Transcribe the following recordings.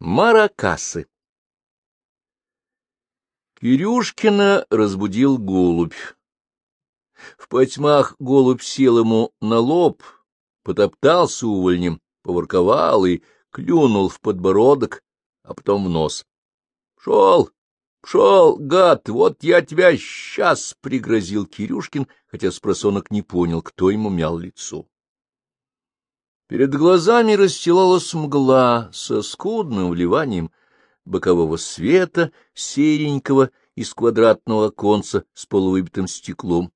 Маракасы Кирюшкина разбудил голубь. В потьмах голубь сел ему на лоб, потоптался увольнем, поворковал и клюнул в подбородок, а потом в нос. — Шел, шел, гад, вот я тебя сейчас! — пригрозил Кирюшкин, хотя спросонок не понял, кто ему мял лицо. Перед глазами расстилалась мгла со скудным вливанием бокового света, серенького, из квадратного оконца с полувыбитым стеклом.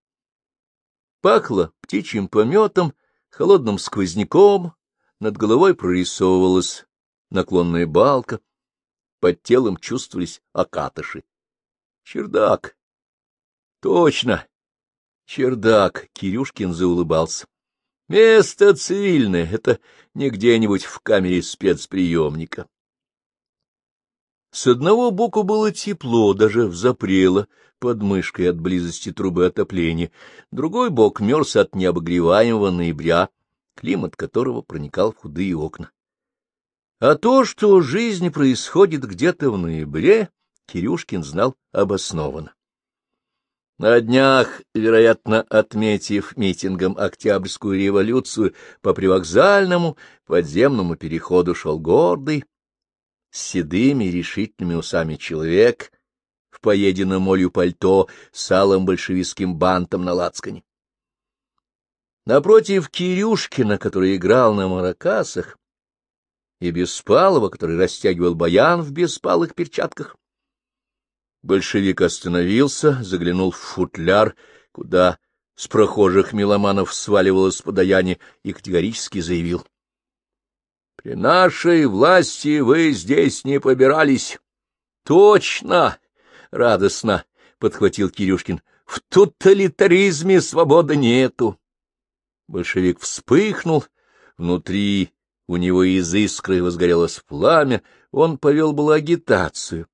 Пахло птичьим пометом, холодным сквозняком, над головой прорисовывалась наклонная балка, под телом чувствовались окатыши. Чердак! Точно! Чердак! Кирюшкин заулыбался. Место цивильное, это не где-нибудь в камере спецприемника. С одного боку было тепло, даже взапрело под мышкой от близости трубы отопления, другой бок мерз от необогреваемого ноября, климат которого проникал в худые окна. А то, что жизнь происходит где-то в ноябре, Кирюшкин знал обоснованно. На днях, вероятно, отметив митингом Октябрьскую революцию, по привокзальному подземному переходу шел гордый, с седыми решительными усами человек в поеденном молью пальто с алым большевистским бантом на лацкане. Напротив Кирюшкина, который играл на маракасах, и Беспалова, который растягивал баян в беспалых перчатках, Большевик остановился, заглянул в футляр, куда с прохожих меломанов сваливалось подаяние, и категорически заявил. — При нашей власти вы здесь не побирались. — Точно! — радостно подхватил Кирюшкин. — В тоталитаризме свободы нету. Большевик вспыхнул, внутри у него из искры возгорелось пламя, он повел было агитацию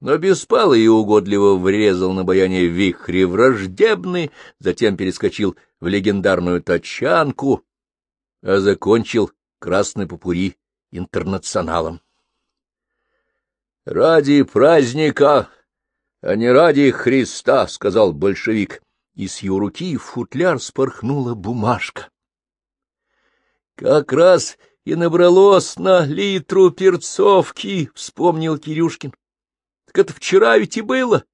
но беспало и угодливо врезал на баяне вихри враждебный, затем перескочил в легендарную тачанку, а закончил красный попури интернационалом. «Ради праздника, а не ради Христа», — сказал большевик, и с его руки в футляр спорхнула бумажка. «Как раз и набралось на литру перцовки», — вспомнил Кирюшкин. Так это вчера ведь и было.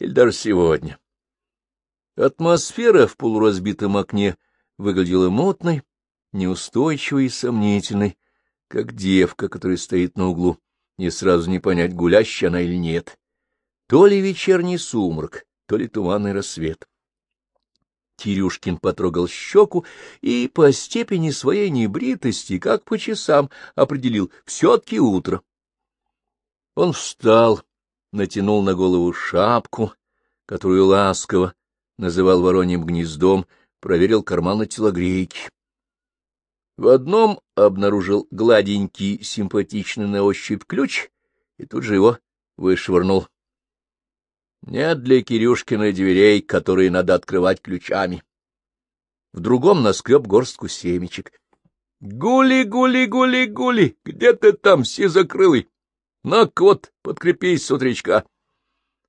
Или даже сегодня. Атмосфера в полуразбитом окне выглядела мутной, неустойчивой и сомнительной, как девка, которая стоит на углу, не сразу не понять, гулящая она или нет. То ли вечерний сумрак, то ли туманный рассвет. Кирюшкин потрогал щеку и по степени своей небритости, как по часам, определил — все-таки утро. Он встал, натянул на голову шапку, которую ласково называл вороньим гнездом, проверил карманы телогрейки. В одном обнаружил гладенький, симпатичный на ощупь ключ и тут же его вышвырнул. Нет для Кирюшкина дверей, которые надо открывать ключами. В другом наскреб горстку семечек. — Гули, гули, гули, гули, где ты там, сизокрылый? На кот, подкрепись с утречка.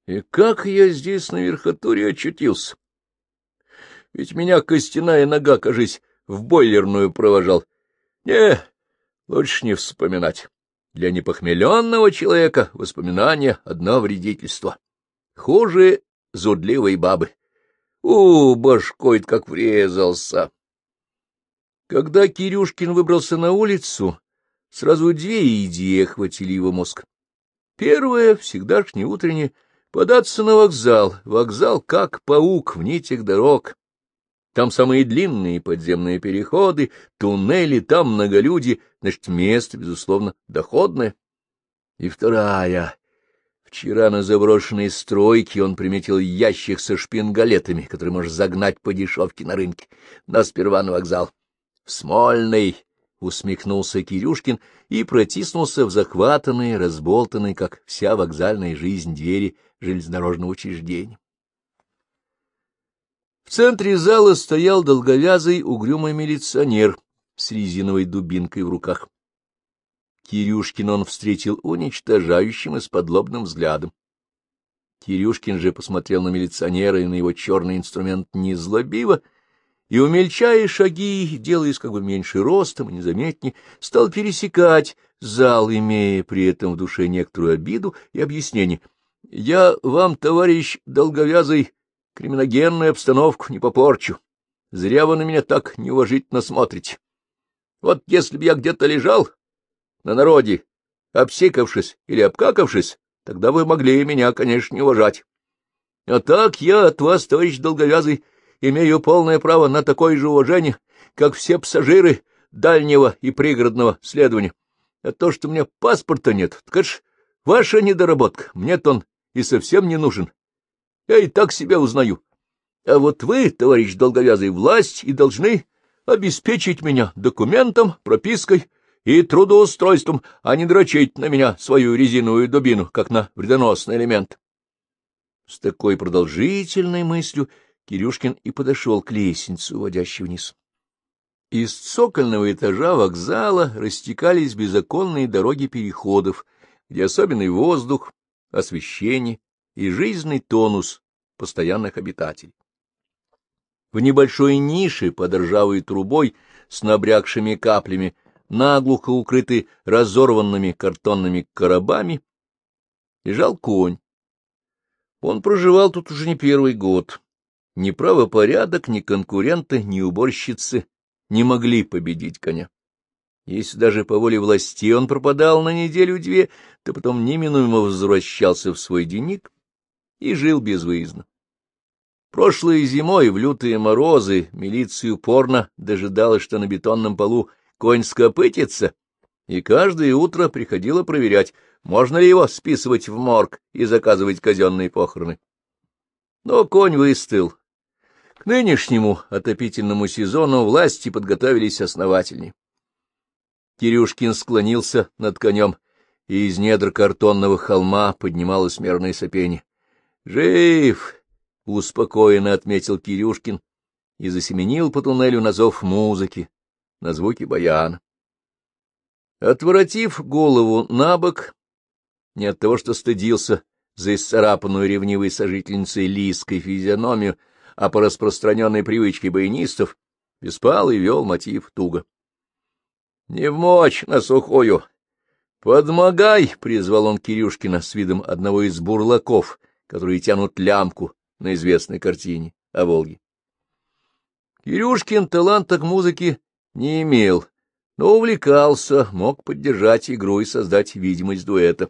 И как я здесь на верхотуре очутился? Ведь меня костяная нога, кажись, в бойлерную провожал. Не, лучше не вспоминать. Для непохмеленного человека воспоминания — одно вредительство. Хуже зудливой бабы. У, башкой как врезался. Когда Кирюшкин выбрался на улицу, Сразу две идеи охватили его мозг. Первая, всегдашняя утренняя, податься на вокзал. Вокзал как паук в нитях дорог. Там самые длинные подземные переходы, туннели, там многолюдие, значит, место, безусловно, доходное. И вторая. Вчера на заброшенной стройке он приметил ящик со шпингалетами, который можно загнать по дешевке на рынке, но сперва на вокзал. В Смольный — усмехнулся Кирюшкин и протиснулся в захватанные, разболтанные, как вся вокзальная жизнь, двери железнодорожного учреждения. В центре зала стоял долговязый угрюмый милиционер с резиновой дубинкой в руках. Кирюшкин он встретил уничтожающим и с подлобным взглядом. Кирюшкин же посмотрел на милиционера и на его черный инструмент незлобиво, и, умельчая шаги, делаясь как бы меньше ростом и незаметнее, стал пересекать зал, имея при этом в душе некоторую обиду и объяснение. — Я вам, товарищ долговязый, криминогенную обстановку не попорчу. Зря вы на меня так неуважительно смотрите. Вот если бы я где-то лежал на народе, обсикавшись или обкакавшись, тогда вы могли меня, конечно, не уважать. А так я от вас, товарищ долговязый, имею полное право на такое же уважение, как все пассажиры дальнего и пригородного следования. А то, что у меня паспорта нет, так это ж ваша недоработка, мне-то он и совсем не нужен. Я и так себя узнаю. А вот вы, товарищ долговязый, власть и должны обеспечить меня документом, пропиской и трудоустройством, а не дрочить на меня свою резиновую дубину, как на вредоносный элемент. С такой продолжительной мыслью Кирюшкин и подошел к лестнице, уводящей вниз. Из цокольного этажа вокзала растекались беззаконные дороги переходов, где особенный воздух, освещение и жизненный тонус постоянных обитателей. В небольшой нише под ржавой трубой с набрякшими каплями, наглухо укрытый разорванными картонными коробами, лежал конь. Он проживал тут уже не первый год. Ни правопорядок, ни конкуренты, ни уборщицы не могли победить коня. Если даже по воле власти он пропадал на неделю-две, то потом неминуемо возвращался в свой денник и жил безвыездно. Прошлой зимой в лютые морозы милиция упорно дожидалась, что на бетонном полу конь скопытится, и каждое утро приходила проверять, можно ли его списывать в морг и заказывать казенные похороны. Но конь выстыл, нынешнему отопительному сезону власти подготовились основательней. Кирюшкин склонился над конем, и из недр картонного холма поднималось мерное сопение. «Жив!» — успокоенно отметил Кирюшкин и засеменил по туннелю на зов музыки, на звуки баяна. Отворотив голову на бок, не от того, что стыдился за исцарапанную ревнивой сожительницей лиской физиономию, а по распространенной привычке баянистов Беспалый вел мотив туго. — Не в мочь на сухую! Подмогай! — призвал он Кирюшкина с видом одного из бурлаков, которые тянут лямку на известной картине о Волге. Кирюшкин таланта к музыке не имел, но увлекался, мог поддержать игру и создать видимость дуэта.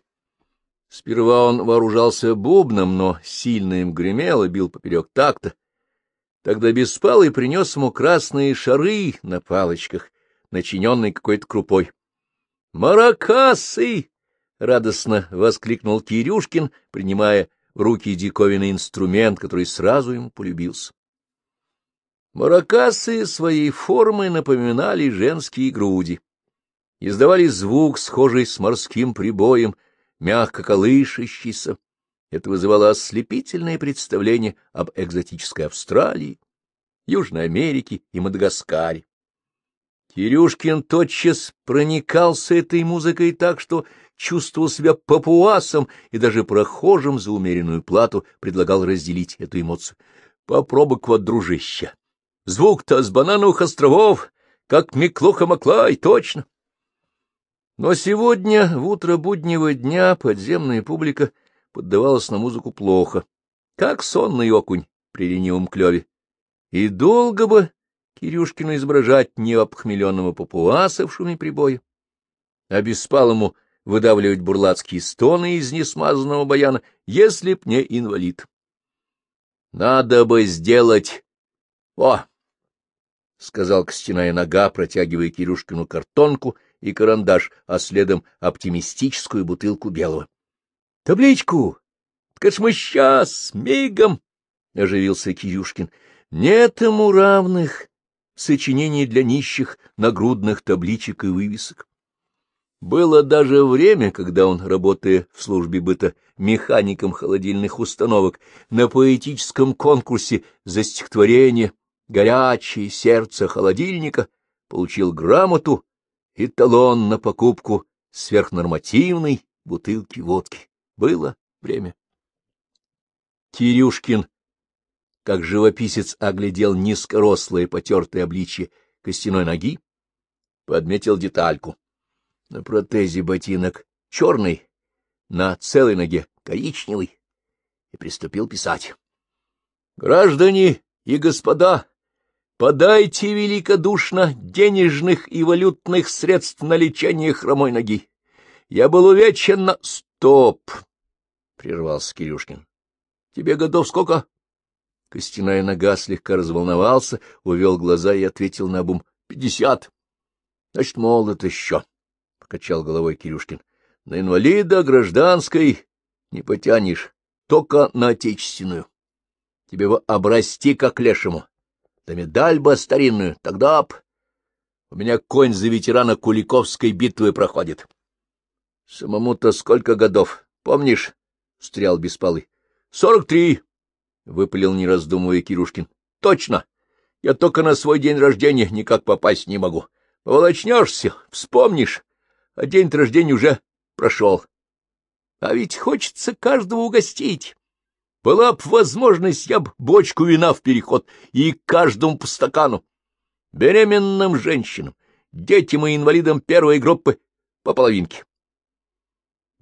Сперва он вооружался бубном, но сильно им гремел и бил поперек такта, Тогда Беспалый принес ему красные шары на палочках, начиненные какой-то крупой. «Маракасы!» — радостно воскликнул Кирюшкин, принимая в руки диковинный инструмент, который сразу ему полюбился. Маракасы своей формой напоминали женские груди. Издавали звук, схожий с морским прибоем, мягко колышащийся, это вызывало ослепительное представление об экзотической Австралии, Южной Америке и Мадагаскаре. Кирюшкин тотчас проникался этой музыкой так, что чувствовал себя папуасом и даже прохожим за умеренную плату предлагал разделить эту эмоцию. Попробуй-ка вот, дружище, звук-то с банановых островов, как Миклуха-Маклай, точно. Но сегодня, в утро буднего дня, подземная публика — поддавалась на музыку плохо, как сонный окунь при ленивом клеве. И долго бы Кирюшкину изображать неопхмеленного папуаса в шуме прибоя, а беспалому выдавливать бурлацкие стоны из несмазанного баяна, если б не инвалид. Надо бы сделать... О! — сказал костяная нога, протягивая Кирюшкину картонку и карандаш, а следом оптимистическую бутылку белого. — Табличку! Так мы сейчас, мигом! — оживился Кирюшкин. — Нет ему равных сочинений для нищих нагрудных табличек и вывесок. Было даже время, когда он, работая в службе быта механиком холодильных установок, на поэтическом конкурсе за стихотворение «Горячее сердце холодильника» получил грамоту и талон на покупку сверхнормативной бутылки водки. Было время. Кирюшкин, как живописец, оглядел низкорослое потертое обличье костяной ноги, подметил детальку. На протезе ботинок черный, на целой ноге коричневый, и приступил писать. — Граждане и господа, подайте великодушно денежных и валютных средств на лечение хромой ноги. Я был увечен на... — Стоп! — прервался Кирюшкин. — Тебе годов сколько? Костяная нога слегка разволновался, увел глаза и ответил на обум. — Пятьдесят. — Значит, молод еще, — покачал головой Кирюшкин. — На инвалида гражданской не потянешь, только на отечественную. Тебе бы обрасти как лешему. Да медаль бы старинную, тогда б... У меня конь за ветерана Куликовской битвы проходит. Самому-то сколько годов, помнишь? — встрял Беспалый. — Сорок три, — выпалил, не раздумывая Кирушкин. — Точно. Я только на свой день рождения никак попасть не могу. Поволочнешься, вспомнишь, а день рождения уже прошел. А ведь хочется каждого угостить. Была б возможность, я б бочку вина в переход и каждому по стакану. Беременным женщинам, детям и инвалидам первой группы по половинке. —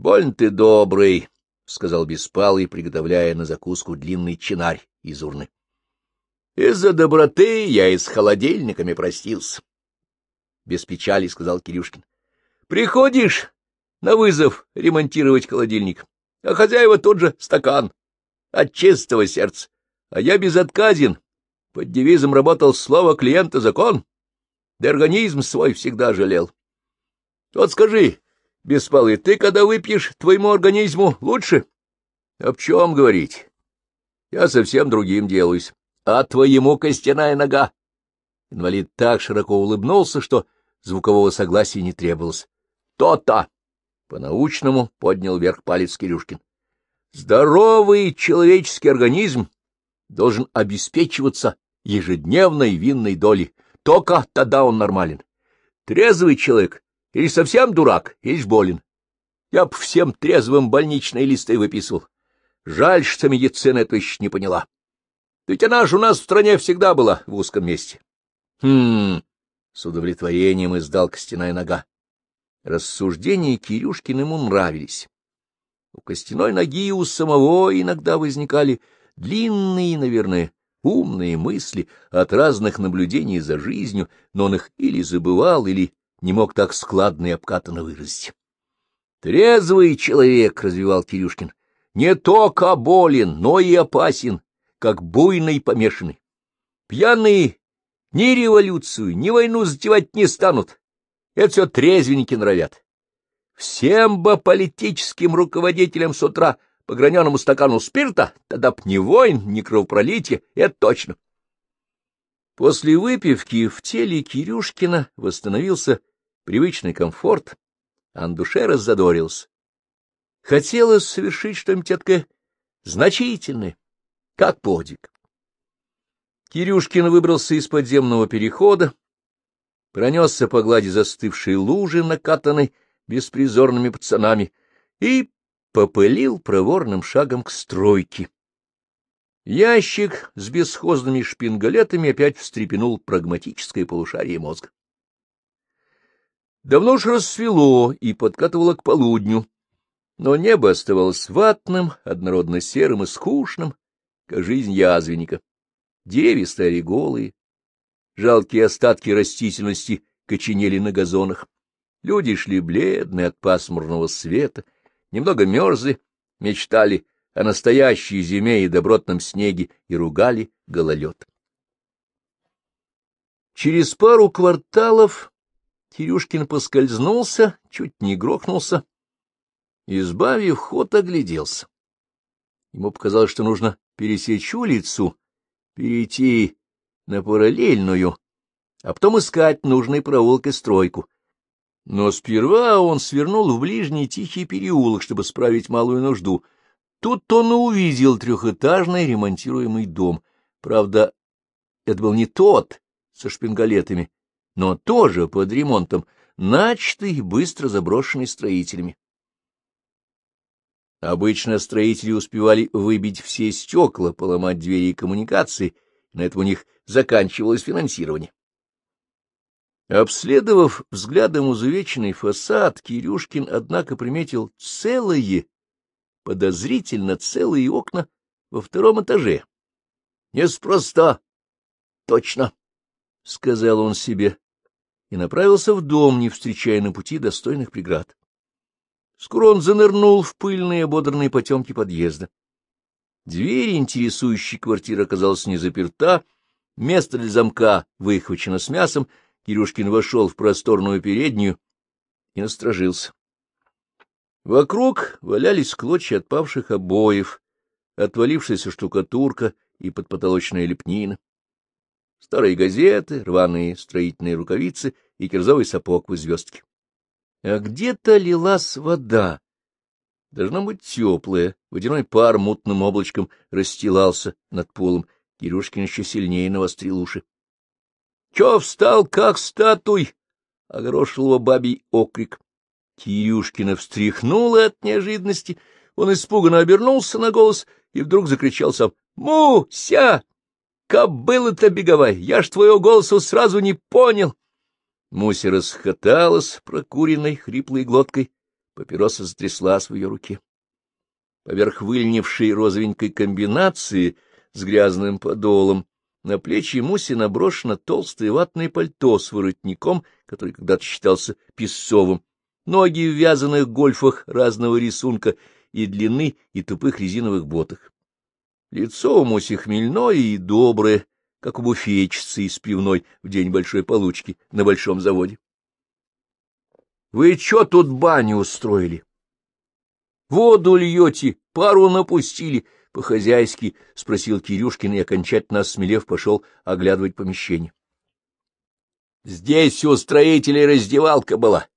Больно ты добрый, — сказал Беспалый, приготовляя на закуску длинный чинарь из урны. — Из-за доброты я и с холодильниками простился. Без печали сказал Кирюшкин. — Приходишь на вызов ремонтировать холодильник, а хозяева тот же стакан от чистого сердца. А я безотказен. Под девизом работал слово клиента закон. Да организм свой всегда жалел. Вот скажи, Беспалый, ты, когда выпьешь, твоему организму лучше? Об чем говорить? Я совсем другим делаюсь. А твоему костяная нога? Инвалид так широко улыбнулся, что звукового согласия не требовалось. То-то! По-научному поднял вверх палец Кирюшкин. Здоровый человеческий организм должен обеспечиваться ежедневной винной долей. Только тогда он нормален. Трезвый человек или совсем дурак, или болен. Я б всем трезвым больничные листы выписывал. Жаль, что медицина это еще не поняла. Ведь она же у нас в стране всегда была в узком месте. Хм, с удовлетворением издал костяная нога. Рассуждения Кирюшкин ему нравились. У костяной ноги у самого иногда возникали длинные, наверное, умные мысли от разных наблюдений за жизнью, но он их или забывал, или не мог так складно и обкатанно выразить. «Трезвый человек», — развивал Кирюшкин, — «не только болен, но и опасен, как буйный помешанный. Пьяные ни революцию, ни войну затевать не станут. Это все трезвенники норовят. Всем бы политическим руководителям с утра по граненому стакану спирта, тогда б ни войн, ни кровопролития, это точно. После выпивки в теле Кирюшкина восстановился привычный комфорт, а на душе раззадорился. Хотелось совершить что-нибудь такое значительное, как подвиг. Кирюшкин выбрался из подземного перехода, пронесся по глади застывшей лужи, накатанной беспризорными пацанами, и попылил проворным шагом к стройке. Ящик с бесхозными шпингалетами опять встрепенул прагматическое полушарие мозга. Давно уж рассвело и подкатывало к полудню, но небо оставалось ватным, однородно серым и скучным, как жизнь язвенника. Деревья стояли голые, жалкие остатки растительности коченели на газонах. Люди шли бледные от пасмурного света, немного мерзли, мечтали о настоящей зиме и добротном снеге и ругали гололед. Через пару кварталов Кирюшкин поскользнулся, чуть не грохнулся. Избавив ход, огляделся. Ему показалось, что нужно пересечь улицу, перейти на параллельную, а потом искать нужной проулкой стройку. Но сперва он свернул в ближний тихий переулок, чтобы справить малую нужду. Тут он и увидел трехэтажный ремонтируемый дом. Правда, это был не тот со шпингалетами, но тоже под ремонтом, начатый и быстро заброшенный строителями. Обычно строители успевали выбить все стекла, поломать двери и коммуникации, на этом у них заканчивалось финансирование. Обследовав взглядом изувеченный фасад, Кирюшкин, однако, приметил целые, подозрительно целые окна во втором этаже. — Неспроста. — Точно, — сказал он себе, и направился в дом, не встречая на пути достойных преград. Скоро он занырнул в пыльные ободранные потемки подъезда. Дверь интересующей квартиры оказалась не заперта, место для замка выхвачено с мясом, Кирюшкин вошел в просторную переднюю и насторожился. Вокруг валялись клочья отпавших обоев, отвалившаяся штукатурка и подпотолочная лепнина, старые газеты, рваные строительные рукавицы и кирзовый сапог в звездке. А где-то лилась вода. Должно быть теплая, водяной пар мутным облачком расстилался над полом. Кирюшкин еще сильнее навострил уши. — Чё встал, как статуй? — огорошил его бабий окрик. Кирюшкина встряхнула от неожиданности. Он испуганно обернулся на голос и вдруг закричал сам. — Муся! Кобыла-то беговая! Я ж твоего голоса сразу не понял! Муся расхоталась прокуренной хриплой глоткой. Папироса затряслась в ее руке. Поверх выльнившей розовенькой комбинации с грязным подолом на плечи Муси наброшено толстое ватное пальто с воротником, который когда-то считался песцовым, ноги в вязаных гольфах разного рисунка и длины, и тупых резиновых ботах. Лицо у Муси хмельное и доброе, как у буфетчицы из пивной в день большой получки на большом заводе. — Вы чё тут баню устроили? — Воду льете, пару напустили, — по-хозяйски спросил Кирюшкин и, окончательно осмелев, пошел оглядывать помещение. — Здесь у строителей раздевалка была.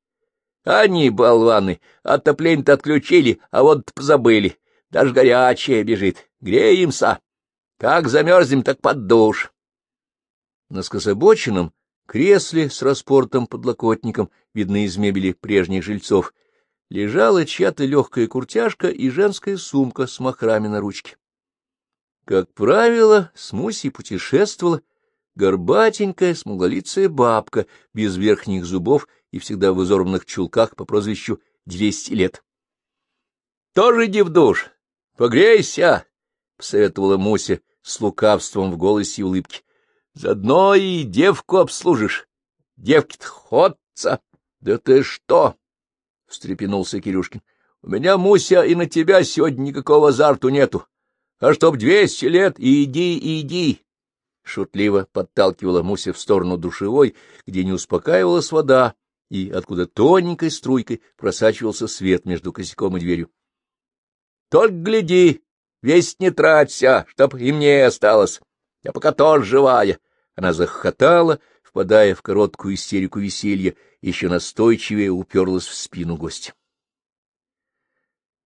Они, болваны, отопление-то отключили, а вот забыли. Даже горячее бежит. Греемся. Как замерзнем, так под душ. На скособоченном кресле с распортом подлокотником, видны из мебели прежних жильцов, лежала чья-то легкая куртяжка и женская сумка с махрами на ручке. Как правило, с Мусей путешествовала горбатенькая, смуглолицая бабка, без верхних зубов и всегда в изорванных чулках по прозвищу «двести лет». — Тоже иди в душ, погрейся, — посоветовала Муся с лукавством в голосе и улыбке. — Заодно и девку обслужишь. Девки-то ходца. — Да ты что? — встрепенулся Кирюшкин. — У меня, Муся, и на тебя сегодня никакого азарту нету. А чтоб двести лет, иди, иди. Шутливо подталкивала Муся в сторону душевой, где не успокаивалась вода, и откуда тоненькой струйкой просачивался свет между косяком и дверью. — Только гляди, весь не траться, чтоб и мне осталось. Я пока тоже живая. Она захохотала, впадая в короткую истерику веселья, еще настойчивее уперлась в спину гостя.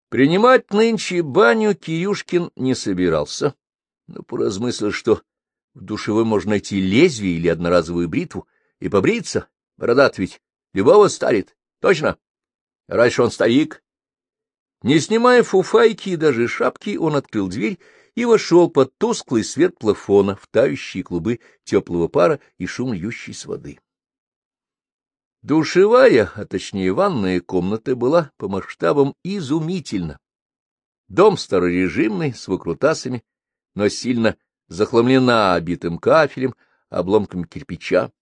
Принимать нынче баню Кирюшкин не собирался, но поразмыслил, что в душевой можно найти лезвие или одноразовую бритву и побриться. Бородат ведь любого старит, точно? Раньше он старик. Не снимая фуфайки и даже шапки, он открыл дверь и вошел под тусклый свет плафона в клубы теплого пара и шум льющейся воды. Душевая, а точнее ванная комната была по масштабам изумительна. Дом старорежимный, с выкрутасами, но сильно захламлена обитым кафелем, обломками кирпича.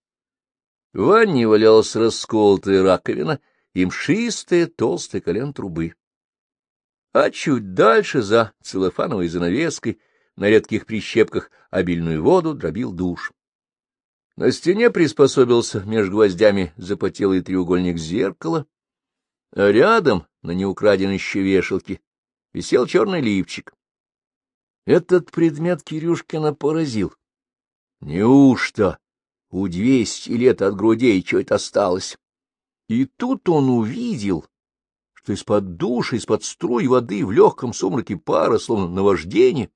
В ванне валялась расколотая раковина и мшистая толстая колен трубы. А чуть дальше, за целлофановой занавеской, на редких прищепках обильную воду дробил душ. На стене приспособился меж гвоздями запотелый треугольник зеркала, а рядом, на неукраденной вешалке, висел черный лифчик. Этот предмет Кирюшкина поразил. Неужто у двести лет от грудей что-то осталось? И тут он увидел, что из-под душа, из-под струй воды в легком сумраке пара, словно наваждение,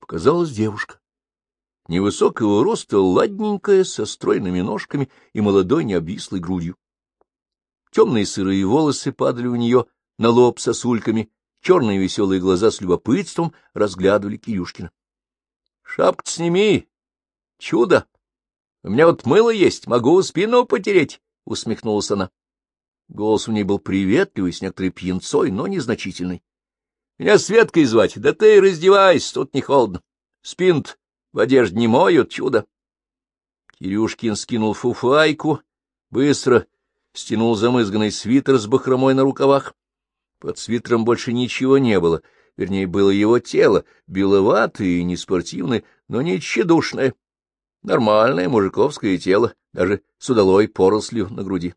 показалась девушка невысокого роста, ладненькая, со стройными ножками и молодой необвислой грудью. Темные сырые волосы падали у нее на лоб сосульками, черные веселые глаза с любопытством разглядывали Кирюшкина. — Шапку сними! Чудо! У меня вот мыло есть, могу спину потереть! — усмехнулась она. Голос у ней был приветливый, с некоторой пьянцой, но незначительный. — Меня Светкой звать, да ты раздевайся, тут не холодно. Спинт в одежде не моют, чудо. Кирюшкин скинул фуфайку, быстро стянул замызганный свитер с бахромой на рукавах. Под свитером больше ничего не было, вернее, было его тело, беловатое и неспортивное, но не тщедушное. Нормальное мужиковское тело, даже с удалой порослью на груди.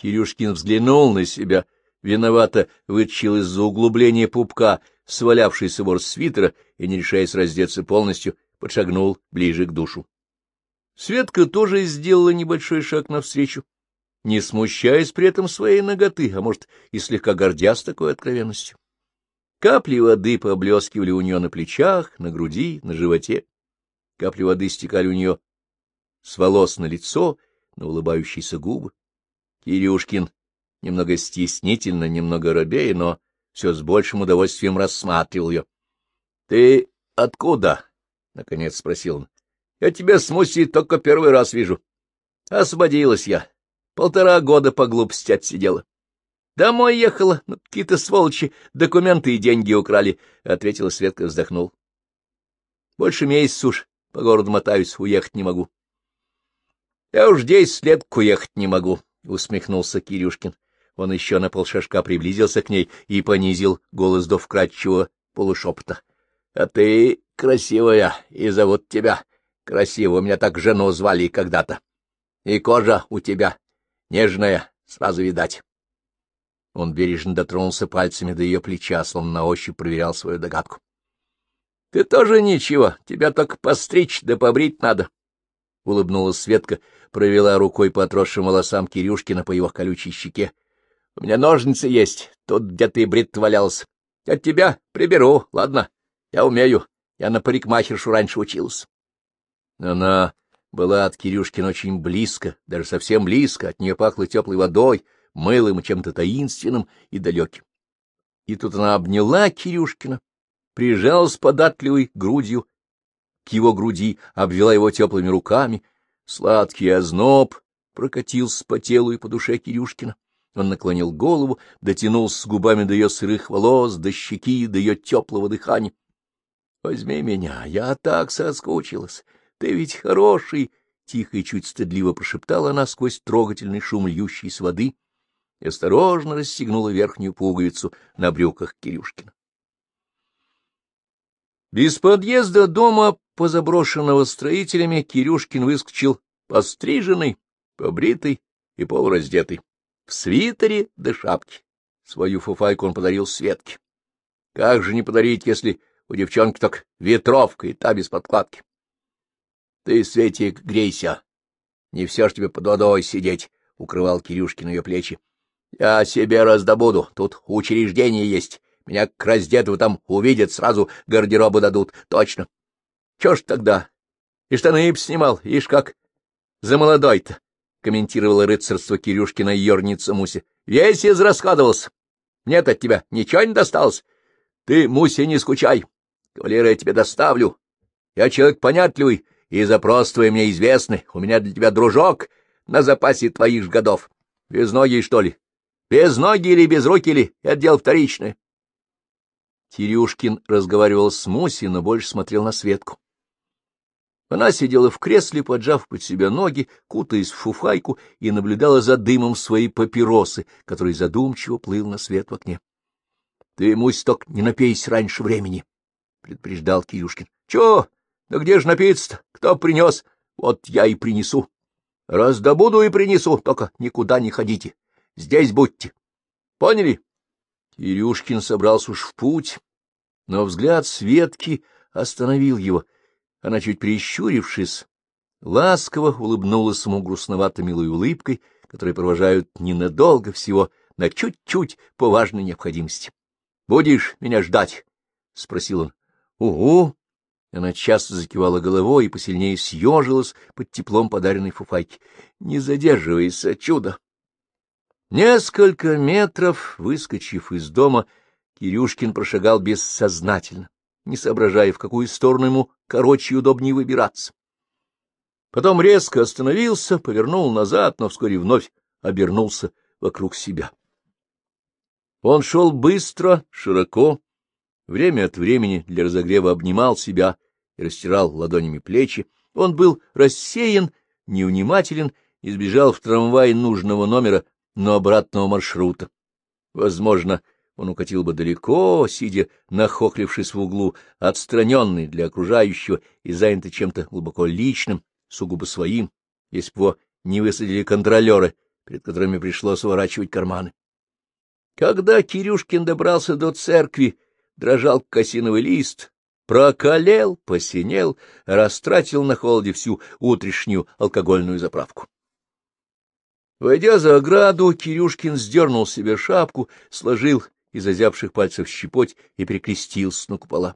Кирюшкин взглянул на себя, виновато вытащил из-за углубления пупка свалявшийся ворс свитера и, не решаясь раздеться полностью, подшагнул ближе к душу. Светка тоже сделала небольшой шаг навстречу, не смущаясь при этом своей ноготы, а может, и слегка гордясь такой откровенностью. Капли воды поблескивали у нее на плечах, на груди, на животе. Капли воды стекали у нее с волос на лицо, на улыбающиеся губы. Кирюшкин немного стеснительно, немного робея, но все с большим удовольствием рассматривал ее. — Ты откуда? — наконец спросил он. — Я тебя с Мусей только первый раз вижу. Освободилась я. Полтора года по глупости отсидела. Домой ехала, но какие-то сволочи документы и деньги украли, — ответила Светка, вздохнул. Больше месяца уж по городу мотаюсь, уехать не могу. — Я уж десять лет уехать не могу, — усмехнулся Кирюшкин. Он еще на полшажка приблизился к ней и понизил голос до вкрадчивого полушепота. — А ты красивая, и зовут тебя. Красиво, меня так жену звали когда-то. И кожа у тебя нежная, сразу видать. Он бережно дотронулся пальцами до ее плеча, словно на ощупь проверял свою догадку. — Ты тоже ничего, тебя только постричь да побрить надо. — улыбнулась Светка, провела рукой по отросшим волосам Кирюшкина по его колючей щеке. — У меня ножницы есть, тут где-то и брит валялся. От тебя приберу, ладно? Я умею. Я на парикмахершу раньше учился. Она была от Кирюшкина очень близко, даже совсем близко, от нее пахло теплой водой, мылом и чем-то таинственным и далеким. И тут она обняла Кирюшкина, прижалась податливой грудью к его груди, обвела его теплыми руками. Сладкий озноб прокатился по телу и по душе Кирюшкина. Он наклонил голову, дотянулся с губами до ее сырых волос, до щеки, до ее теплого дыхания. — Возьми меня, я так соскучилась. Ты ведь хороший! — тихо и чуть стыдливо прошептала она сквозь трогательный шум льющейся воды и осторожно расстегнула верхнюю пуговицу на брюках Кирюшкина. Без подъезда дома, позаброшенного строителями, Кирюшкин выскочил постриженный, побритый и полураздетый, в свитере да шапке. Свою фуфайку он подарил Светке. Как же не подарить, если у девчонки так ветровка и та без подкладки? Ты, Светик, грейся. Не все ж тебе под водой сидеть, — укрывал Кирюшкин ее плечи. Я себе раздобуду, тут учреждение есть. Меня к раздетого там увидят, сразу гардеробы дадут, точно. Чё ж тогда? И штаны б снимал, ишь как. За молодой-то, — комментировала рыцарство Кирюшкина ерница Муся. Весь израсходовался. Нет от тебя ничего не досталось. Ты, Муся, не скучай. Кавалера я тебе доставлю. Я человек понятливый, и запрос твой мне известны. У меня для тебя дружок на запасе твоих ж годов. Без ноги, что ли? Без ноги или без руки ли? Это дело вторичное. Терюшкин разговаривал с Мусей, но больше смотрел на Светку. Она сидела в кресле, поджав под себя ноги, кутаясь в фуфайку, и наблюдала за дымом своей папиросы, который задумчиво плыл на свет в окне. — Ты, Мусь, только не напейся раньше времени, — предупреждал Кирюшкин. — Чего? Да где же напиться-то? Кто принес? Вот я и принесу. Раздобуду и принесу, только никуда не ходите. Здесь будьте. Поняли? Кирюшкин собрался уж в путь, но взгляд Светки остановил его. Она, чуть прищурившись, ласково улыбнулась ему грустновато милой улыбкой, которой провожают ненадолго всего, на чуть-чуть по важной необходимости. — Будешь меня ждать? — спросил он. — Угу, она часто закивала головой и посильнее съежилась под теплом подаренной фуфайки. — Не задерживайся, чудо! Несколько метров, выскочив из дома, Кирюшкин прошагал бессознательно, не соображая, в какую сторону ему короче и удобнее выбираться. Потом резко остановился, повернул назад, но вскоре вновь обернулся вокруг себя. Он шел быстро, широко, время от времени для разогрева обнимал себя и растирал ладонями плечи. Он был рассеян, невнимателен, избежал в трамвай нужного номера, но обратного маршрута. Возможно, он укатил бы далеко, сидя, нахохлившись в углу, отстраненный для окружающего и занятый чем-то глубоко личным, сугубо своим, если бы его не высадили контролеры, перед которыми пришлось сворачивать карманы. Когда Кирюшкин добрался до церкви, дрожал косиновый лист, прокалел, посинел, растратил на холоде всю утрешнюю алкогольную заправку. Войдя за ограду, Кирюшкин сдернул себе шапку, сложил из озябших пальцев щепоть и перекрестился на купола.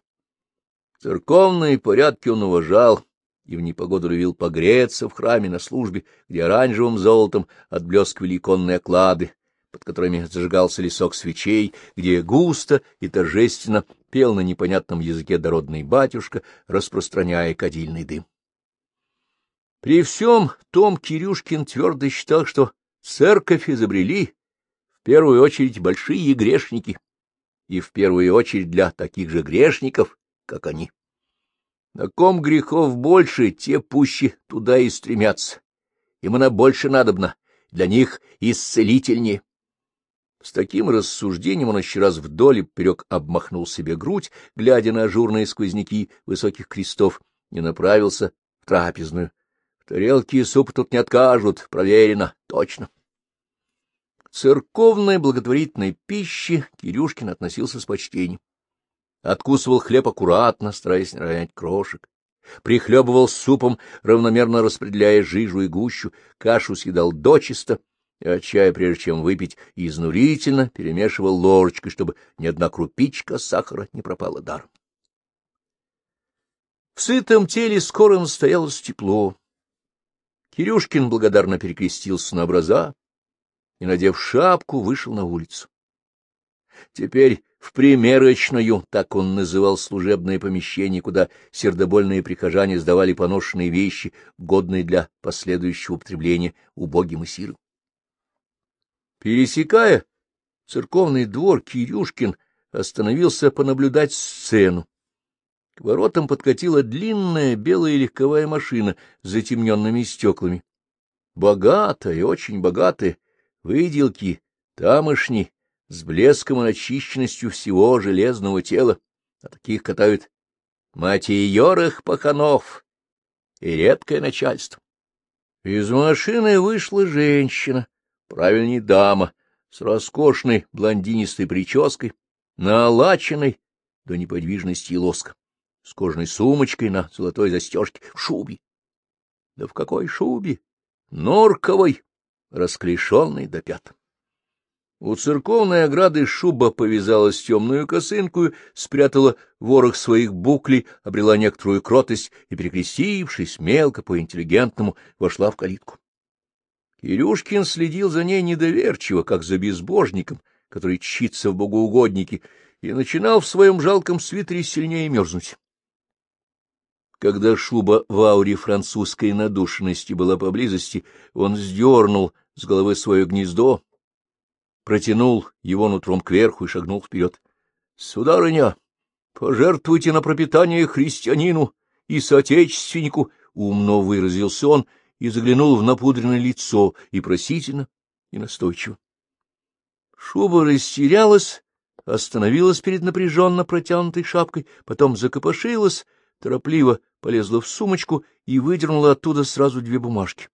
Церковные порядки он уважал и в непогоду любил погреться в храме на службе, где оранжевым золотом отблескивали иконные оклады, под которыми зажигался лесок свечей, где густо и торжественно пел на непонятном языке дородный батюшка, распространяя кадильный дым. При всем том Кирюшкин твердо считал, что церковь изобрели первую очередь большие грешники, и в первую очередь для таких же грешников, как они. На ком грехов больше, те пуще туда и стремятся. Им она больше надобна, для них исцелительнее. С таким рассуждением он еще раз вдоль и поперек обмахнул себе грудь, глядя на ажурные сквозняки высоких крестов, и направился в трапезную. В тарелке суп тут не откажут, проверено, точно. Церковной благотворительной пище Кирюшкин относился с почтением. Откусывал хлеб аккуратно, стараясь не ронять крошек. Прихлебывал супом, равномерно распределяя жижу и гущу, кашу съедал дочисто, а чай, прежде чем выпить, изнурительно перемешивал ложечкой, чтобы ни одна крупичка сахара не пропала даром. В сытом теле скоро настоялось тепло. Кирюшкин благодарно перекрестился на образа и, надев шапку, вышел на улицу. Теперь в примерочную, так он называл служебное помещение, куда сердобольные прихожане сдавали поношенные вещи, годные для последующего употребления убогим и сирым. Пересекая церковный двор, Кирюшкин остановился понаблюдать сцену. К воротам подкатила длинная белая легковая машина с затемненными стеклами. Богатая, очень богатая, выделки, тамошни, с блеском и начищенностью всего железного тела, а таких катают матиерых паханов и редкое начальство. Из машины вышла женщина, правильней дама, с роскошной блондинистой прической, налаченной до неподвижности и лоска, с кожаной сумочкой на золотой застежке, в шубе. Да в какой шубе? Норковой, расклешенной до пят. У церковной ограды шуба повязалась темную косынку, спрятала ворох своих буклей, обрела некоторую кротость и, перекрестившись мелко по-интеллигентному, вошла в калитку. Кирюшкин следил за ней недоверчиво, как за безбожником, который чится в богоугоднике, и начинал в своем жалком свитере сильнее мерзнуть. Когда шуба в ауре французской надушенности была поблизости, он сдернул с головы свое гнездо, протянул его нутром кверху и шагнул вперед. — Сударыня, пожертвуйте на пропитание христианину и соотечественнику, — умно выразился он, — и заглянул в напудренное лицо и просительно, и настойчиво. Шуба растерялась, остановилась перед напряженно протянутой шапкой, потом закопошилась, торопливо полезла в сумочку и выдернула оттуда сразу две бумажки.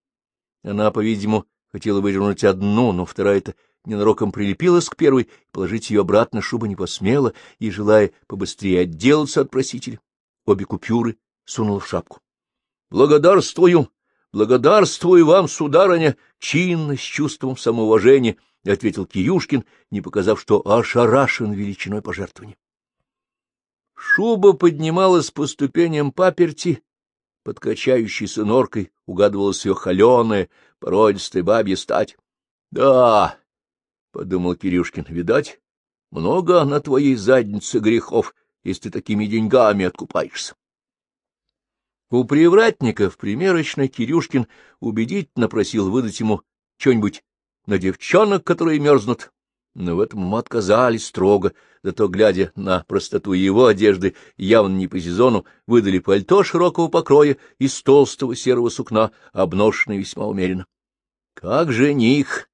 Она, по-видимому, хотела выдернуть одну, но вторая-то ненароком прилепилась к первой, положить ее обратно шуба не посмела и, желая побыстрее отделаться от просителя, обе купюры сунула в шапку. — Благодарствую! — Благодарствую вам, сударыня, чинно, с чувством самоуважения, — ответил Киюшкин, не показав, что ошарашен величиной пожертвования. Шуба поднималась по ступеням паперти, под качающейся норкой угадывалась ее холеная, породистая бабья стать. Да, — подумал Кирюшкин, — видать, много на твоей заднице грехов, если ты такими деньгами откупаешься. У привратника в примерочной Кирюшкин убедительно просил выдать ему что-нибудь на девчонок, которые мерзнут, но в этом ему отказали строго, зато, глядя на простоту его одежды, явно не по сезону, выдали пальто широкого покроя из толстого серого сукна, обношенное весьма умеренно. Как жених!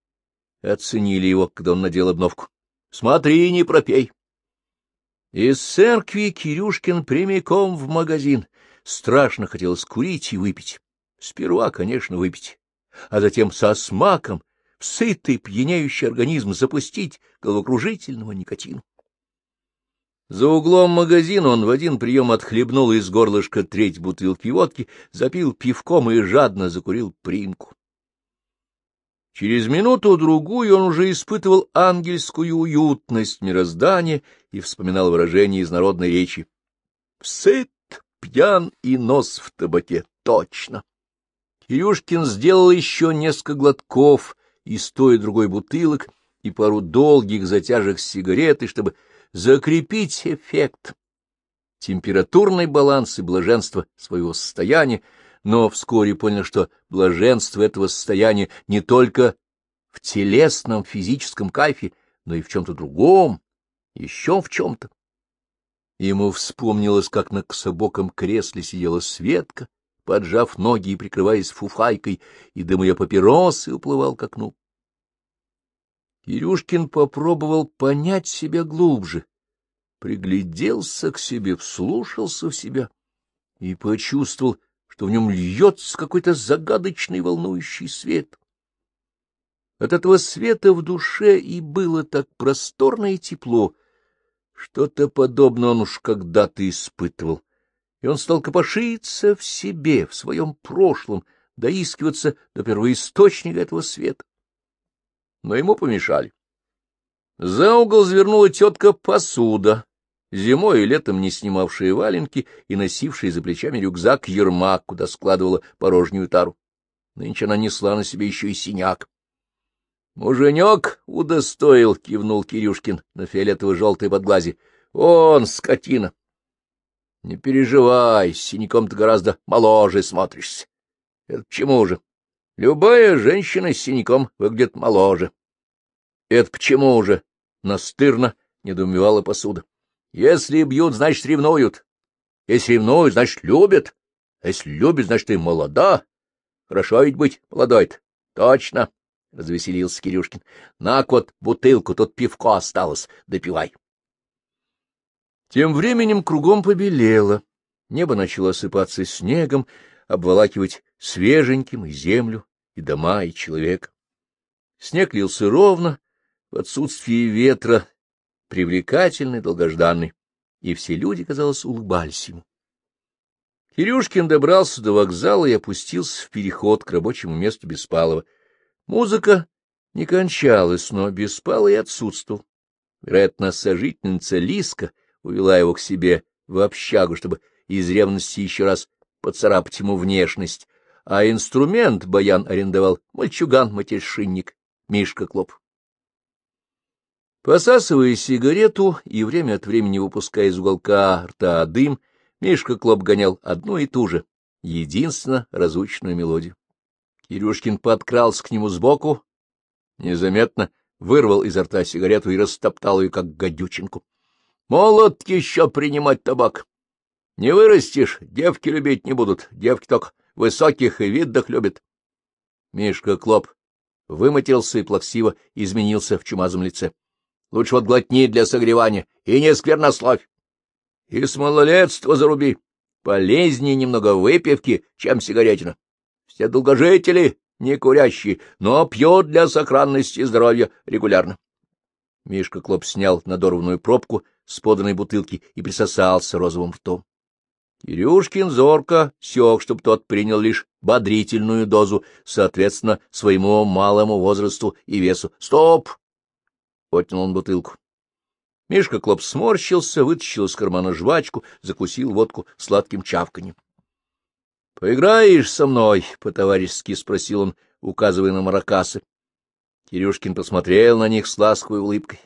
Оценили его, когда он надел обновку. Смотри, не пропей! Из церкви Кирюшкин прямиком в магазин. Страшно хотелось курить и выпить. Сперва, конечно, выпить, а затем со смаком в сытый пьянеющий организм запустить головокружительного никотину. За углом магазина он в один прием отхлебнул из горлышка треть бутылки водки, запил пивком и жадно закурил примку. Через минуту-другую он уже испытывал ангельскую уютность мироздания и вспоминал выражение из народной речи. «Сыт, пьян и нос в табаке, точно!» Кирюшкин сделал еще несколько глотков из той и другой бутылок и пару долгих затяжек сигареты, чтобы закрепить эффект, температурный баланс и блаженство своего состояния, но вскоре понял, что блаженство этого состояния не только в телесном физическом кайфе, но и в чем-то другом, еще в чем-то. Ему вспомнилось, как на кособоком кресле сидела Светка, поджав ноги и прикрываясь фуфайкой, и дым ее папиросы уплывал к окну. Кирюшкин попробовал понять себя глубже, пригляделся к себе, вслушался в себя и почувствовал, что в нем льется какой-то загадочный волнующий свет. От этого света в душе и было так просторно и тепло, что-то подобное он уж когда-то испытывал он стал копошиться в себе, в своем прошлом, доискиваться до первоисточника этого света. Но ему помешали. За угол завернула тетка посуда, зимой и летом не снимавшая валенки и носившая за плечами рюкзак ермак, куда складывала порожнюю тару. Нынче она несла на себе еще и синяк. — Муженек удостоил, — кивнул Кирюшкин на фиолетово-желтой подглазе. — Он, скотина! Не переживай, синяком ты гораздо моложе смотришься. Это почему же? Любая женщина с синяком выглядит моложе. Это почему же? Настырно недоумевала посуда. Если бьют, значит, ревнуют. Если ревнуют, значит, любят. А если любят, значит, ты молода. Хорошо ведь быть молодой-то. Точно, — развеселился Кирюшкин. — На вот бутылку, тут пивко осталось, допивай. Тем временем кругом побелело, небо начало осыпаться снегом, обволакивать свеженьким и землю, и дома, и человека. Снег лился ровно, в отсутствии ветра, привлекательный, долгожданный, и все люди, казалось, улыбались ему. Кирюшкин добрался до вокзала и опустился в переход к рабочему месту Беспалова. Музыка не кончалась, но Беспалый отсутствовал. Вероятно, сожительница Лиска — увела его к себе в общагу, чтобы из ревности еще раз поцарапать ему внешность, а инструмент баян арендовал мальчуган-матершинник Мишка Клоп. Посасывая сигарету и время от времени выпуская из уголка рта дым, Мишка Клоп гонял одну и ту же, единственно разученную мелодию. Кирюшкин подкрался к нему сбоку, незаметно вырвал изо рта сигарету и растоптал ее, как гадючинку. Молод еще принимать табак. Не вырастешь, девки любить не будут, девки только высоких и видных любят. Мишка Клоп выматерился и плаксиво изменился в чумазом лице. Лучше вот глотни для согревания и не сквернословь. И с малолетства заруби. Полезнее немного выпивки, чем сигаретина. Все долгожители не курящие, но пьет для сохранности здоровья регулярно. Мишка Клоп снял надорванную пробку с поданной бутылки и присосался розовым ртом. Кирюшкин зорко сёк, чтоб тот принял лишь бодрительную дозу, соответственно, своему малому возрасту и весу. «Стоп!» — отнял он бутылку. Мишка Клоп сморщился, вытащил из кармана жвачку, закусил водку сладким чавканьем. — Поиграешь со мной? — по-товарищески спросил он, указывая на маракасы. Кирюшкин посмотрел на них с ласковой улыбкой.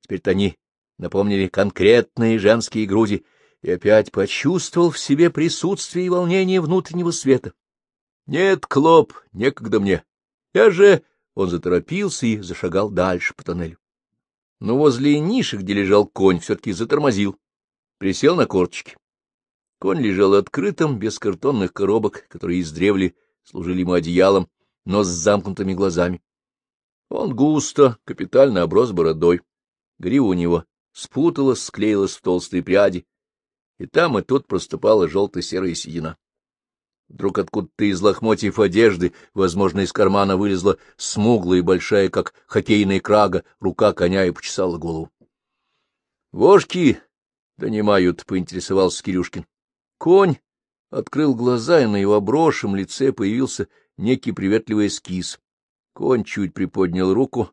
Теперь-то они напомнили конкретные женские груди, и опять почувствовал в себе присутствие и волнение внутреннего света. — Нет, Клоп, некогда мне. Я же... Он заторопился и зашагал дальше по тоннелю. Но возле ниши, где лежал конь, все-таки затормозил. Присел на корточки. Конь лежал открытым, без картонных коробок, которые издревле служили ему одеялом, но с замкнутыми глазами. Он густо, капитально оброс бородой. Грива у него спуталась, склеилась в толстые пряди, и там и тут проступала желто-серая седина. Вдруг откуда-то из лохмотьев одежды, возможно, из кармана вылезла смуглая и большая, как хоккейная крага, рука коня и почесала голову. — Вошки донимают, — поинтересовался Кирюшкин. Конь открыл глаза, и на его оброшем лице появился некий приветливый эскиз. Конь чуть приподнял руку.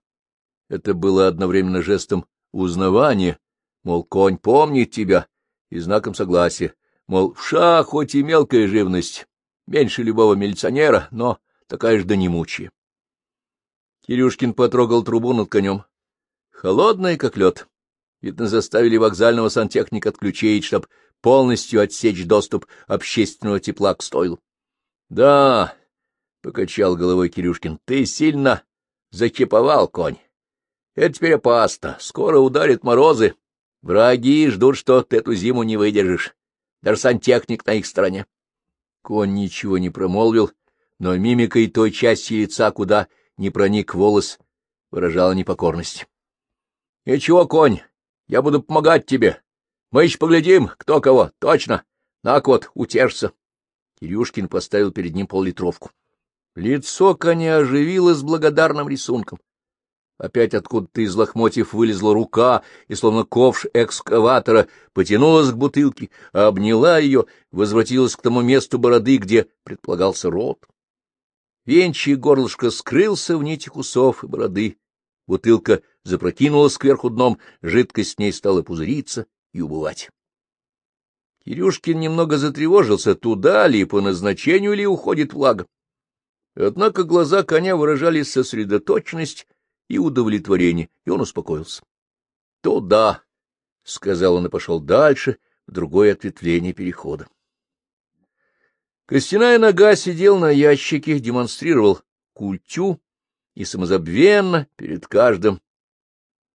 Это было одновременно жестом узнавания, мол, конь помнит тебя, и знаком согласия, мол, в шах хоть и мелкая живность, меньше любого милиционера, но такая же да немучая. Кирюшкин потрогал трубу над конем. Холодная, как лед. Видно, заставили вокзального сантехника отключить, чтоб полностью отсечь доступ общественного тепла к стойлу. — Да, — покачал головой Кирюшкин, — ты сильно закиповал, конь. Это теперь опасно. Скоро ударят морозы. Враги ждут, что ты эту зиму не выдержишь. Даже сантехник на их стороне. Конь ничего не промолвил, но мимикой той части лица, куда не проник волос, выражала непокорность. — Ничего, конь, я буду помогать тебе. Мы еще поглядим, кто кого, точно. На вот, утешься. Кирюшкин поставил перед ним поллитровку. Лицо коня оживилось благодарным рисунком. Опять откуда-то из лохмотьев вылезла рука, и, словно ковш экскаватора, потянулась к бутылке, обняла ее, возвратилась к тому месту бороды, где предполагался рот. Венчий горлышко скрылся в нитях усов и бороды. Бутылка запрокинулась кверху дном, жидкость с ней стала пузыриться и убывать. Кирюшкин немного затревожился, туда ли, по назначению ли уходит влага. Однако глаза коня выражали сосредоточенность и удовлетворение, и он успокоился. — Туда, — сказал он и пошел дальше, в другое ответвление перехода. Костяная нога сидел на ящике, демонстрировал культю и самозабвенно перед каждым,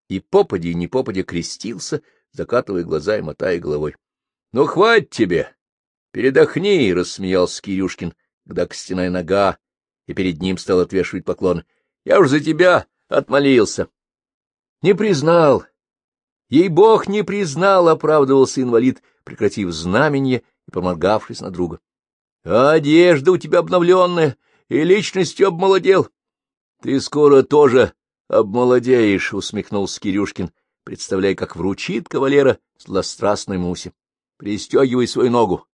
и попади и не попадя крестился, закатывая глаза и мотая головой. — Ну, хватит тебе! Передохни! — рассмеялся Кирюшкин, когда костяная нога, и перед ним стал отвешивать поклон. — Я уж за тебя отмолился. — Не признал. Ей-бог не признал, — оправдывался инвалид, прекратив знаменье и поморгавшись на друга. — Одежда у тебя обновленная, и личностью обмолодел. — Ты скоро тоже обмолодеешь, — усмехнулся Кирюшкин, представляя, как вручит кавалера злострастной мусе. — Пристегивай свою ногу.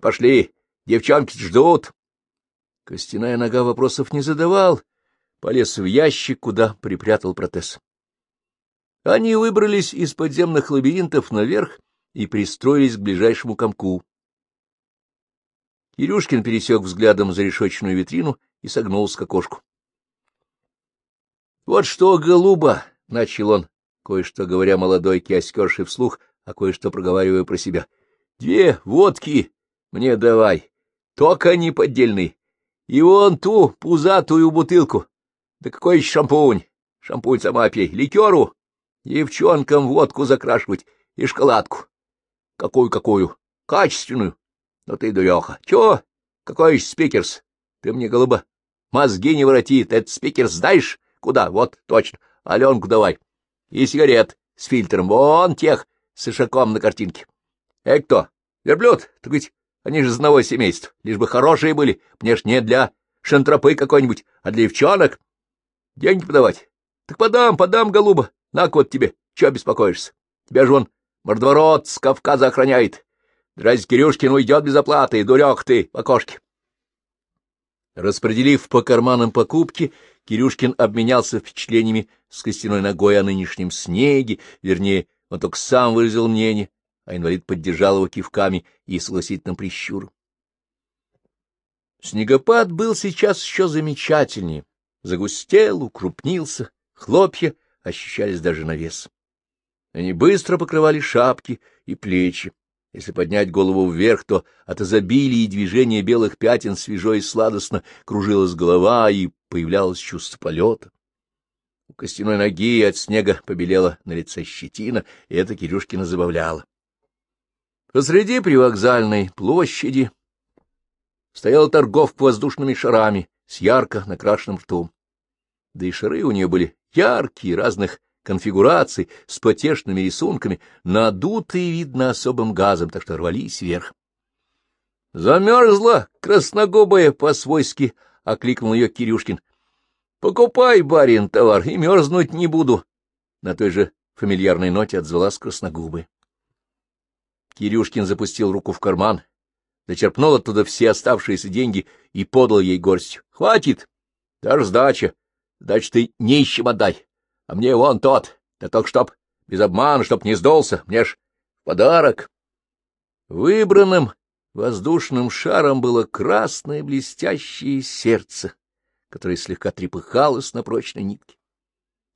Пошли, девчонки ждут. Костяная нога вопросов не задавал, полез в ящик, куда припрятал протез. Они выбрались из подземных лабиринтов наверх и пристроились к ближайшему комку. Кирюшкин пересек взглядом зарешоченную витрину и согнулся к окошку. — Вот что, голуба! — начал он, кое-что говоря молодой киоскерши вслух, а кое-что проговаривая про себя. — Две водки мне давай, только не поддельные. И вон ту пузатую бутылку да какой еще шампунь? Шампунь сама пей. Ликеру? Девчонкам водку закрашивать и шоколадку. Какую-какую? Качественную. Но ты дуреха. Чего? Какой еще сникерс? Ты мне, голуба, мозги не вороти. Этот сникерс знаешь? Куда? Вот, точно. Аленку давай. И сигарет с фильтром. Вон тех с ишаком на картинке. Эй, кто? Верблюд? Так ведь они же из одного семейства. Лишь бы хорошие были. Мне ж не для шантрапы какой-нибудь, а для девчонок. Деньги подавать? Так подам, подам, голуба. На вот тебе. Чего беспокоишься? Тебя же вон мордоворот с Кавказа охраняет. Дрась Кирюшкин уйдет без оплаты, дурек ты, в окошке. Распределив по карманам покупки, Кирюшкин обменялся впечатлениями с костяной ногой о нынешнем снеге, вернее, он только сам выразил мнение, а инвалид поддержал его кивками и согласительным прищуром. Снегопад был сейчас еще замечательнее, загустел, укрупнился, хлопья ощущались даже на вес. Они быстро покрывали шапки и плечи. Если поднять голову вверх, то от изобилия и движения белых пятен свежо и сладостно кружилась голова, и появлялось чувство полета. У костяной ноги от снега побелела на лице щетина, и это Кирюшкина забавляло. Посреди привокзальной площади стояла торговка воздушными шарами с ярко накрашенным ртом. Да и шары у нее были яркие, разных конфигураций, с потешными рисунками, надутые, видно, особым газом, так что рвались вверх. — Замерзла, красногубая, по-свойски, — окликнул ее Кирюшкин. — Покупай, барин, товар, и мерзнуть не буду. На той же фамильярной ноте отзвалась красногубая. Кирюшкин запустил руку в карман, зачерпнул оттуда все оставшиеся деньги и подал ей горсть. — Хватит! Даже сдача. Сдачу ты нищим отдай. А мне вон тот, да только чтоб без обмана, чтоб не сдался, мне ж подарок. Выбранным воздушным шаром было красное блестящее сердце, которое слегка трепыхалось на прочной нитке.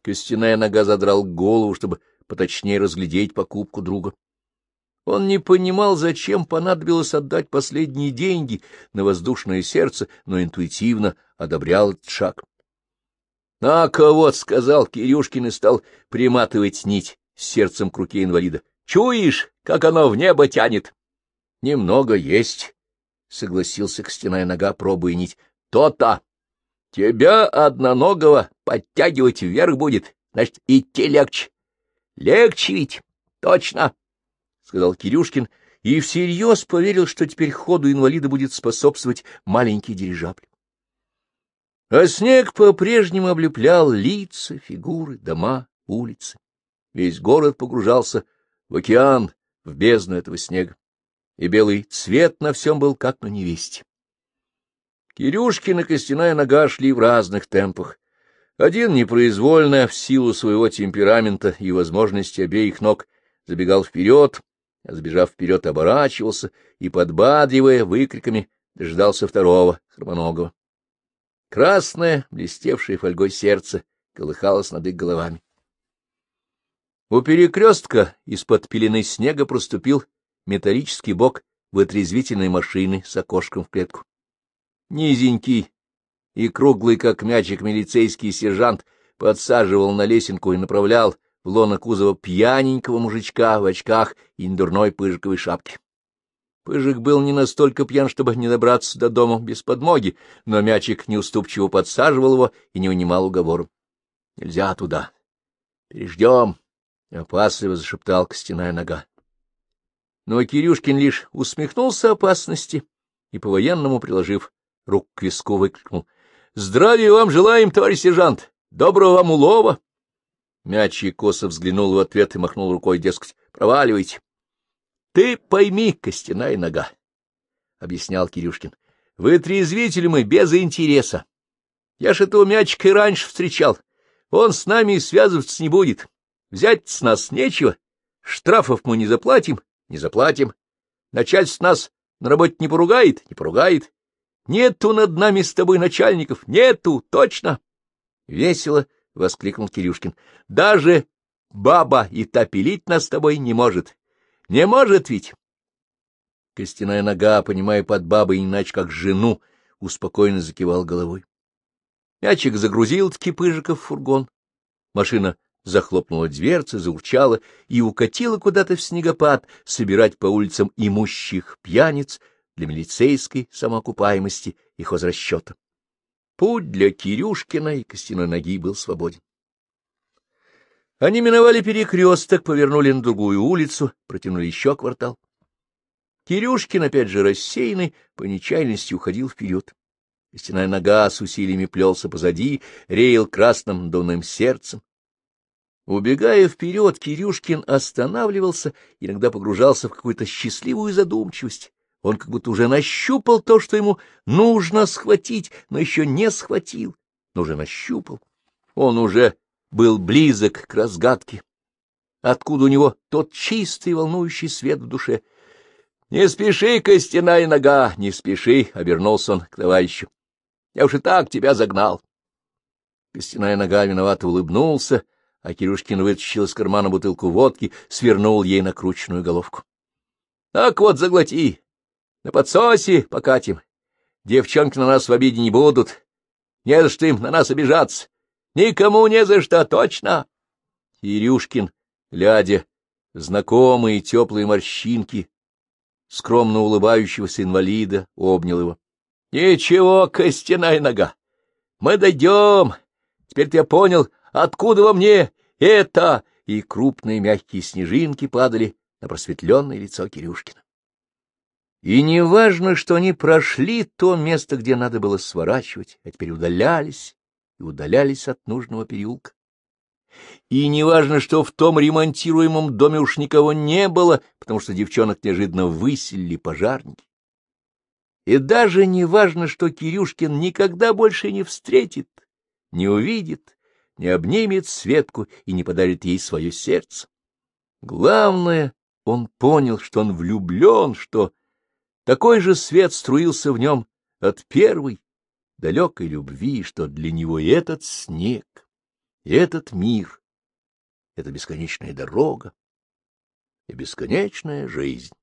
Костяная нога задрал голову, чтобы поточнее разглядеть покупку друга. Он не понимал, зачем понадобилось отдать последние деньги на воздушное сердце, но интуитивно одобрял этот шаг. — На-ка вот, — сказал Кирюшкин и стал приматывать нить сердцем к руке инвалида. — Чуешь, как оно в небо тянет? — Немного есть, — согласился костяная нога, пробуя нить. То — То-то! Тебя одноногого подтягивать вверх будет, значит, идти легче. — Легче ведь, точно, — сказал Кирюшкин и всерьез поверил, что теперь ходу инвалида будет способствовать маленький дирижабль. А снег по-прежнему облеплял лица, фигуры, дома, улицы. Весь город погружался в океан, в бездну этого снега, и белый цвет на всем был как на невесте. Кирюшкин и костяная нога шли в разных темпах. Один непроизвольно, в силу своего темперамента и возможности обеих ног, забегал вперед, а забежав вперед, оборачивался и, подбадривая выкриками, дождался второго, хромоногого. Красное, блестевшее фольгой сердце, колыхалось над их головами. У перекрестка из-под пелены снега проступил металлический бок вытрезвительной машины с окошком в клетку. Низенький и круглый, как мячик, милицейский сержант подсаживал на лесенку и направлял в лоно кузова пьяненького мужичка в очках и недурной пыжиковой шапке. Пыжик был не настолько пьян, чтобы не добраться до дома без подмоги, но мячик неуступчиво подсаживал его и не унимал уговором. — Нельзя туда. — Переждем, — опасливо зашептал костяная нога. Но Кирюшкин лишь усмехнулся опасности и, по-военному приложив руку к виску, выкрикнул. — Здравия вам желаем, товарищ сержант! Доброго вам улова! Мячик косо взглянул в ответ и махнул рукой, дескать, проваливайте. — Ты пойми, костяная нога, — объяснял Кирюшкин, — вытрезвитель мы без интереса. Я ж этого мячика и раньше встречал. Он с нами связываться не будет. Взять с нас нечего. Штрафов мы не заплатим, не заплатим. Начальство нас на работе не поругает, не поругает. Нету над нами с тобой начальников, нету, точно. Весело воскликнул Кирюшкин. Даже баба и та пилить нас с тобой не может. Не может ведь? Костяная нога, понимая под бабой иначе как жену, успокоенно закивал головой. Мячик загрузил-таки Пыжиков в фургон. Машина захлопнула дверцы, заурчала и укатила куда-то в снегопад собирать по улицам имущих пьяниц для милицейской самоокупаемости и хозрасчета. Путь для Кирюшкина и костяной ноги был свободен. Они миновали перекресток, повернули на другую улицу, протянули еще квартал. Кирюшкин, опять же рассеянный, по нечаянности уходил вперед. Костяная нога с усилиями плелся позади, реял красным донным сердцем. Убегая вперед, Кирюшкин останавливался, иногда погружался в какую-то счастливую задумчивость. Он как будто уже нащупал то, что ему нужно схватить, но еще не схватил, но уже нащупал. Он уже был близок к разгадке. Откуда у него тот чистый волнующий свет в душе? — Не спеши, костяная нога, не спеши, — обернулся он к товарищу. — Я уж и так тебя загнал. Костяная нога виновато улыбнулся, а Кирюшкин вытащил из кармана бутылку водки, свернул ей накрученную головку. — Так вот, заглоти, на подсосе покатим. Девчонки на нас в обиде не будут. Не за что им на нас обижаться. Никому не за что, точно. Кирюшкин, глядя знакомые теплые морщинки, скромно улыбающегося инвалида, обнял его. — Ничего, костяная нога, мы дойдем. Теперь я понял, откуда во мне это... И крупные мягкие снежинки падали на просветленное лицо Кирюшкина. И не важно, что они прошли то место, где надо было сворачивать, а теперь удалялись и удалялись от нужного переулка. И не важно, что в том ремонтируемом доме уж никого не было, потому что девчонок неожиданно выселили пожарники. И даже не важно, что Кирюшкин никогда больше не встретит, не увидит, не обнимет Светку и не подарит ей свое сердце. Главное, он понял, что он влюблен, что такой же свет струился в нем от первой далекой любви, что для него и этот снег, и этот мир — это бесконечная дорога и бесконечная жизнь.